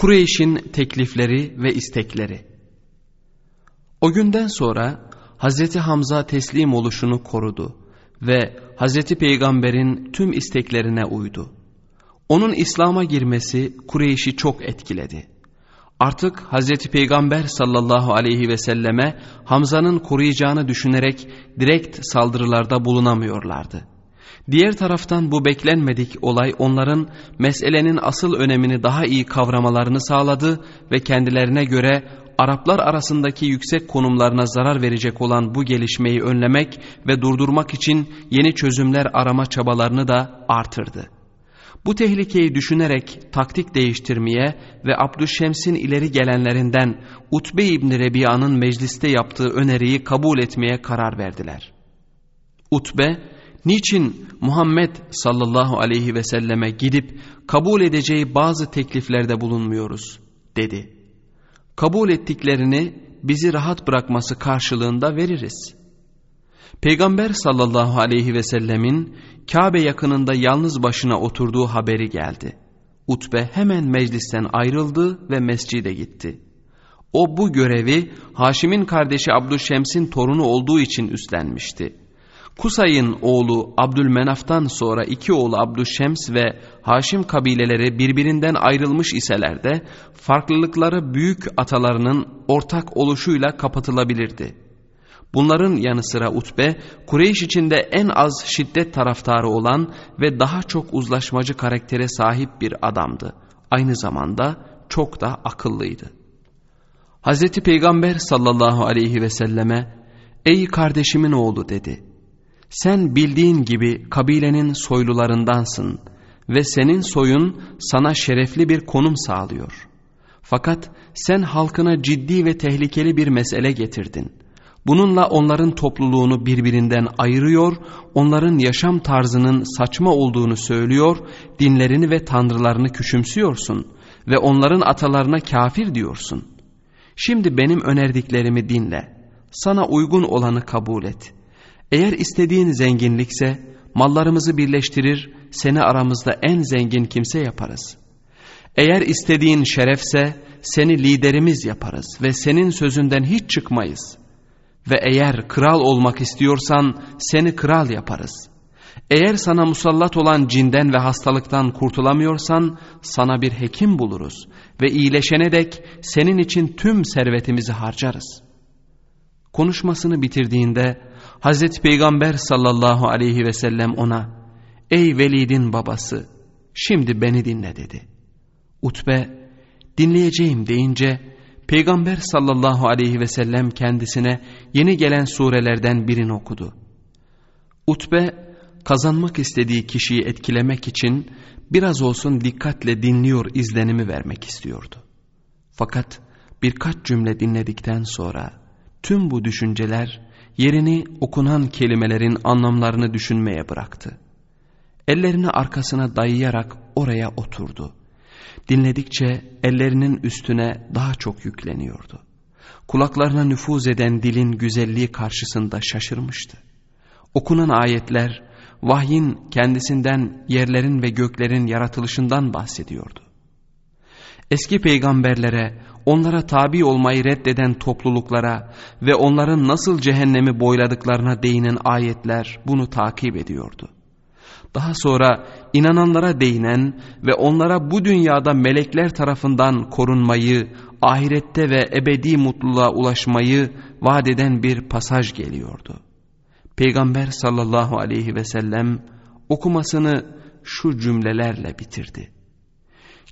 Kureyş'in teklifleri ve istekleri O günden sonra Hazreti Hamza teslim oluşunu korudu ve Hazreti Peygamber'in tüm isteklerine uydu. Onun İslam'a girmesi Kureyş'i çok etkiledi. Artık Hazreti Peygamber sallallahu aleyhi ve selleme Hamza'nın koruyacağını düşünerek direkt saldırılarda bulunamıyorlardı. Diğer taraftan bu beklenmedik olay onların meselenin asıl önemini daha iyi kavramalarını sağladı ve kendilerine göre Araplar arasındaki yüksek konumlarına zarar verecek olan bu gelişmeyi önlemek ve durdurmak için yeni çözümler arama çabalarını da artırdı. Bu tehlikeyi düşünerek taktik değiştirmeye ve Abdüşşems'in ileri gelenlerinden Utbe İbni Rebiya'nın mecliste yaptığı öneriyi kabul etmeye karar verdiler. Utbe, niçin Muhammed sallallahu aleyhi ve selleme gidip kabul edeceği bazı tekliflerde bulunmuyoruz dedi. Kabul ettiklerini bizi rahat bırakması karşılığında veririz. Peygamber sallallahu aleyhi ve sellemin Kabe yakınında yalnız başına oturduğu haberi geldi. Utbe hemen meclisten ayrıldı ve mescide gitti. O bu görevi Haşim'in kardeşi Abdülşems'in torunu olduğu için üstlenmişti. Kusay'ın oğlu Abdülmenaf'tan sonra iki oğlu Abdüşşems ve Haşim kabileleri birbirinden ayrılmış iseler de farklılıkları büyük atalarının ortak oluşuyla kapatılabilirdi. Bunların yanı sıra Utbe, Kureyş içinde en az şiddet taraftarı olan ve daha çok uzlaşmacı karaktere sahip bir adamdı. Aynı zamanda çok da akıllıydı. Hz. Peygamber sallallahu aleyhi ve selleme, ''Ey kardeşimin oğlu'' dedi. Sen bildiğin gibi kabilenin soylularındansın ve senin soyun sana şerefli bir konum sağlıyor. Fakat sen halkına ciddi ve tehlikeli bir mesele getirdin. Bununla onların topluluğunu birbirinden ayırıyor, onların yaşam tarzının saçma olduğunu söylüyor, dinlerini ve tanrılarını küçümsüyorsun ve onların atalarına kafir diyorsun. Şimdi benim önerdiklerimi dinle, sana uygun olanı kabul et.'' Eğer istediğin zenginlikse mallarımızı birleştirir seni aramızda en zengin kimse yaparız. Eğer istediğin şerefse seni liderimiz yaparız ve senin sözünden hiç çıkmayız. Ve eğer kral olmak istiyorsan seni kral yaparız. Eğer sana musallat olan cinden ve hastalıktan kurtulamıyorsan sana bir hekim buluruz ve iyileşene dek senin için tüm servetimizi harcarız. Konuşmasını bitirdiğinde Hazreti Peygamber sallallahu aleyhi ve sellem ona ''Ey Velid'in babası şimdi beni dinle'' dedi. Utbe dinleyeceğim deyince Peygamber sallallahu aleyhi ve sellem kendisine yeni gelen surelerden birini okudu. Utbe kazanmak istediği kişiyi etkilemek için biraz olsun dikkatle dinliyor izlenimi vermek istiyordu. Fakat birkaç cümle dinledikten sonra tüm bu düşünceler yerini okunan kelimelerin anlamlarını düşünmeye bıraktı. Ellerini arkasına dayayarak oraya oturdu. Dinledikçe ellerinin üstüne daha çok yükleniyordu. Kulaklarına nüfuz eden dilin güzelliği karşısında şaşırmıştı. Okunan ayetler vahyin kendisinden yerlerin ve göklerin yaratılışından bahsediyordu. Eski peygamberlere onlara tabi olmayı reddeden topluluklara ve onların nasıl cehennemi boyladıklarına değinen ayetler bunu takip ediyordu. Daha sonra inananlara değinen ve onlara bu dünyada melekler tarafından korunmayı, ahirette ve ebedi mutluluğa ulaşmayı vaat eden bir pasaj geliyordu. Peygamber sallallahu aleyhi ve sellem okumasını şu cümlelerle bitirdi.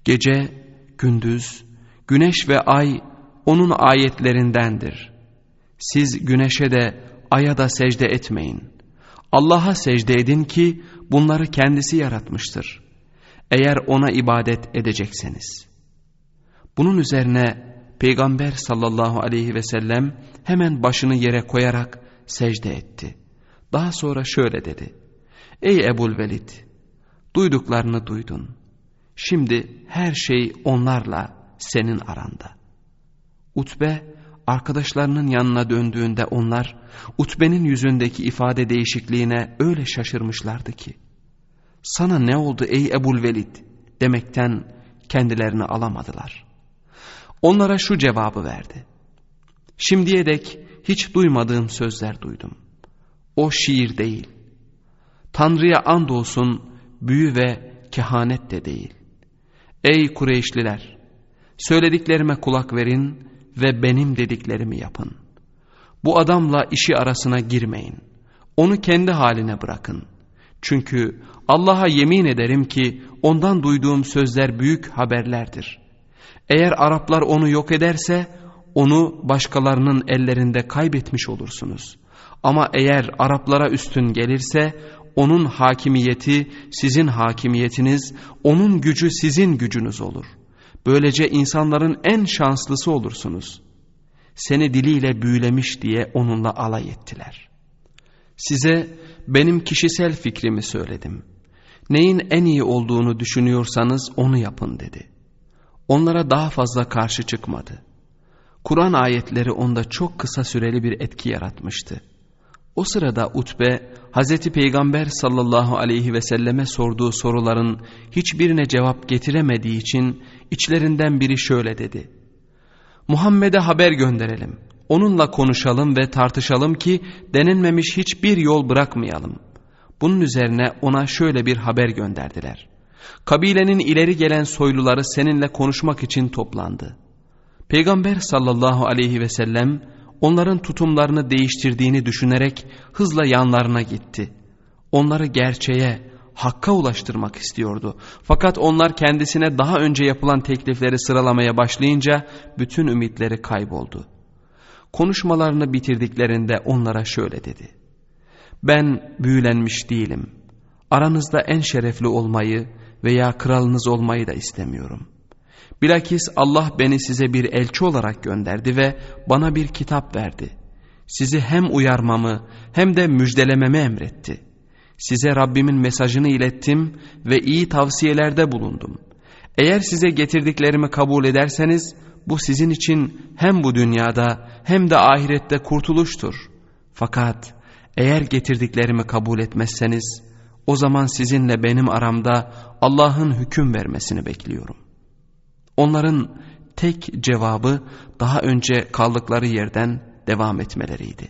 Gece, gündüz, Güneş ve ay onun ayetlerindendir. Siz güneşe de aya da secde etmeyin. Allah'a secde edin ki bunları kendisi yaratmıştır. Eğer ona ibadet edecekseniz. Bunun üzerine Peygamber sallallahu aleyhi ve sellem hemen başını yere koyarak secde etti. Daha sonra şöyle dedi. Ey Ebul Velid! Duyduklarını duydun. Şimdi her şey onlarla senin aranda. Utbe arkadaşlarının yanına döndüğünde onlar Utbe'nin yüzündeki ifade değişikliğine öyle şaşırmışlardı ki sana ne oldu ey Ebul Velid demekten kendilerini alamadılar. Onlara şu cevabı verdi. Şimdiye dek hiç duymadığım sözler duydum. O şiir değil. Tanrı'ya andolsun büyü ve kehanet de değil. Ey Kureyşliler! Söylediklerime kulak verin ve benim dediklerimi yapın. Bu adamla işi arasına girmeyin. Onu kendi haline bırakın. Çünkü Allah'a yemin ederim ki ondan duyduğum sözler büyük haberlerdir. Eğer Araplar onu yok ederse onu başkalarının ellerinde kaybetmiş olursunuz. Ama eğer Araplara üstün gelirse onun hakimiyeti sizin hakimiyetiniz, onun gücü sizin gücünüz olur. Böylece insanların en şanslısı olursunuz. Seni diliyle büyülemiş diye onunla alay ettiler. Size benim kişisel fikrimi söyledim. Neyin en iyi olduğunu düşünüyorsanız onu yapın dedi. Onlara daha fazla karşı çıkmadı. Kur'an ayetleri onda çok kısa süreli bir etki yaratmıştı. O sırada Utbe, Hazreti Peygamber sallallahu aleyhi ve selleme sorduğu soruların hiçbirine cevap getiremediği için içlerinden biri şöyle dedi. Muhammed'e haber gönderelim. Onunla konuşalım ve tartışalım ki denenmemiş hiçbir yol bırakmayalım. Bunun üzerine ona şöyle bir haber gönderdiler. Kabilenin ileri gelen soyluları seninle konuşmak için toplandı. Peygamber sallallahu aleyhi ve sellem onların tutumlarını değiştirdiğini düşünerek hızla yanlarına gitti. Onları gerçeğe, hakka ulaştırmak istiyordu. Fakat onlar kendisine daha önce yapılan teklifleri sıralamaya başlayınca bütün ümitleri kayboldu. Konuşmalarını bitirdiklerinde onlara şöyle dedi. Ben büyülenmiş değilim. Aranızda en şerefli olmayı veya kralınız olmayı da istemiyorum.'' Bilakis Allah beni size bir elçi olarak gönderdi ve bana bir kitap verdi. Sizi hem uyarmamı hem de müjdelememi emretti. Size Rabbimin mesajını ilettim ve iyi tavsiyelerde bulundum. Eğer size getirdiklerimi kabul ederseniz bu sizin için hem bu dünyada hem de ahirette kurtuluştur. Fakat eğer getirdiklerimi kabul etmezseniz o zaman sizinle benim aramda Allah'ın hüküm vermesini bekliyorum. Onların tek cevabı daha önce kaldıkları yerden devam etmeleriydi.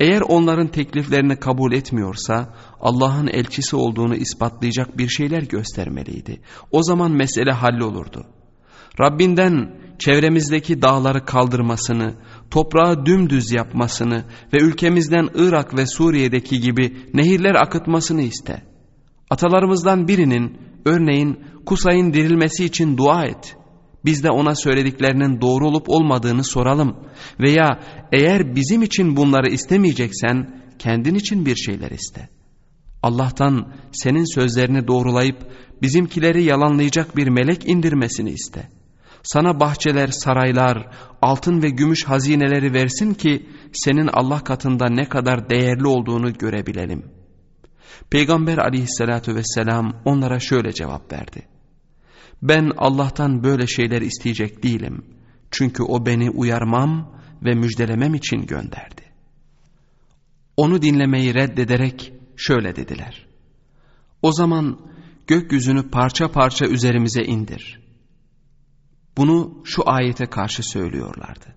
Eğer onların tekliflerini kabul etmiyorsa Allah'ın elçisi olduğunu ispatlayacak bir şeyler göstermeliydi. O zaman mesele hallolurdu. Rabbinden çevremizdeki dağları kaldırmasını, toprağı dümdüz yapmasını ve ülkemizden Irak ve Suriye'deki gibi nehirler akıtmasını iste. Atalarımızdan birinin örneğin Kusay'ın dirilmesi için dua et. Biz de ona söylediklerinin doğru olup olmadığını soralım. Veya eğer bizim için bunları istemeyeceksen kendin için bir şeyler iste. Allah'tan senin sözlerini doğrulayıp bizimkileri yalanlayacak bir melek indirmesini iste. Sana bahçeler, saraylar, altın ve gümüş hazineleri versin ki senin Allah katında ne kadar değerli olduğunu görebilelim. Peygamber aleyhissalatü vesselam onlara şöyle cevap verdi. Ben Allah'tan böyle şeyler isteyecek değilim. Çünkü o beni uyarmam ve müjdelemem için gönderdi. Onu dinlemeyi reddederek şöyle dediler. O zaman gökyüzünü parça parça üzerimize indir. Bunu şu ayete karşı söylüyorlardı.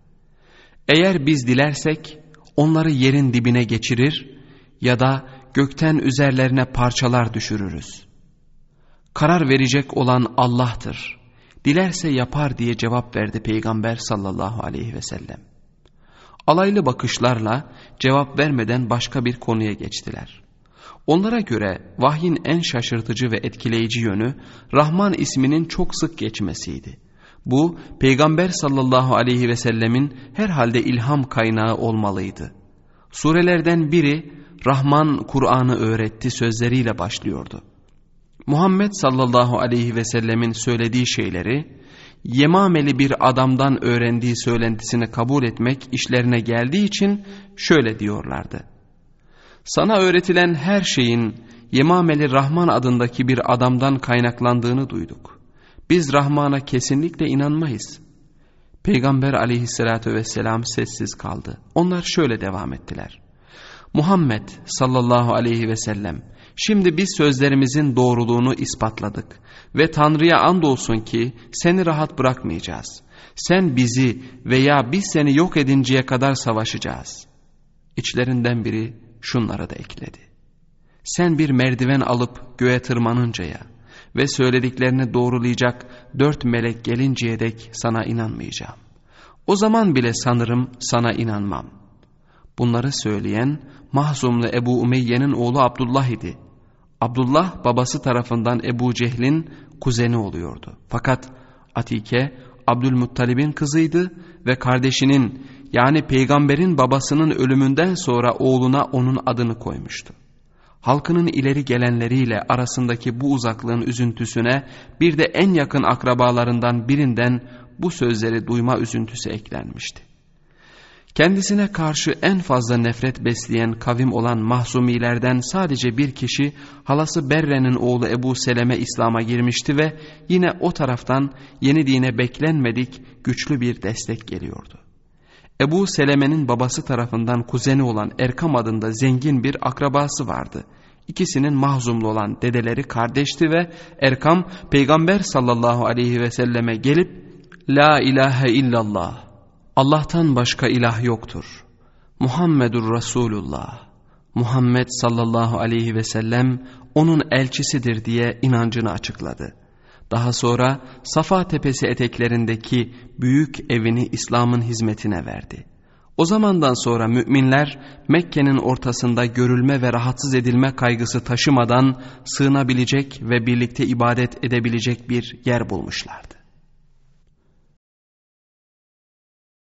Eğer biz dilersek onları yerin dibine geçirir ya da gökten üzerlerine parçalar düşürürüz. Karar verecek olan Allah'tır. Dilerse yapar diye cevap verdi Peygamber sallallahu aleyhi ve sellem. Alaylı bakışlarla cevap vermeden başka bir konuya geçtiler. Onlara göre vahyin en şaşırtıcı ve etkileyici yönü Rahman isminin çok sık geçmesiydi. Bu Peygamber sallallahu aleyhi ve sellemin herhalde ilham kaynağı olmalıydı. Surelerden biri Rahman Kur'an'ı öğretti sözleriyle başlıyordu. Muhammed sallallahu aleyhi ve sellemin söylediği şeyleri Yemameli bir adamdan öğrendiği söylentisini kabul etmek işlerine geldiği için şöyle diyorlardı. Sana öğretilen her şeyin Yemameli Rahman adındaki bir adamdan kaynaklandığını duyduk. Biz Rahman'a kesinlikle inanmayız. Peygamber aleyhissalatü vesselam sessiz kaldı. Onlar şöyle devam ettiler. Muhammed sallallahu aleyhi ve sellem Şimdi biz sözlerimizin doğruluğunu ispatladık ve Tanrı'ya andolsun ki seni rahat bırakmayacağız. Sen bizi veya biz seni yok edinceye kadar savaşacağız. İçlerinden biri şunlara da ekledi. Sen bir merdiven alıp göğe tırmanıncaya ve söylediklerini doğrulayacak dört melek gelinceye dek sana inanmayacağım. O zaman bile sanırım sana inanmam. Bunları söyleyen Mahzumlu Ebu Umeyye'nin oğlu Abdullah idi. Abdullah babası tarafından Ebu Cehil'in kuzeni oluyordu. Fakat Atike Abdülmuttalib'in kızıydı ve kardeşinin yani peygamberin babasının ölümünden sonra oğluna onun adını koymuştu. Halkının ileri gelenleriyle arasındaki bu uzaklığın üzüntüsüne bir de en yakın akrabalarından birinden bu sözleri duyma üzüntüsü eklenmişti. Kendisine karşı en fazla nefret besleyen kavim olan mahzumilerden sadece bir kişi halası Berre'nin oğlu Ebu Seleme İslam'a girmişti ve yine o taraftan yeni dine beklenmedik güçlü bir destek geliyordu. Ebu Seleme'nin babası tarafından kuzeni olan Erkam adında zengin bir akrabası vardı. İkisinin mahzumlu olan dedeleri kardeşti ve Erkam peygamber sallallahu aleyhi ve selleme gelip La ilahe illallah Allah'tan başka ilah yoktur. Muhammedur Resulullah. Muhammed sallallahu aleyhi ve sellem onun elçisidir diye inancını açıkladı. Daha sonra Safa Tepesi eteklerindeki büyük evini İslam'ın hizmetine verdi. O zamandan sonra müminler Mekke'nin ortasında görülme ve rahatsız edilme kaygısı taşımadan sığınabilecek ve birlikte ibadet edebilecek bir yer bulmuşlardı.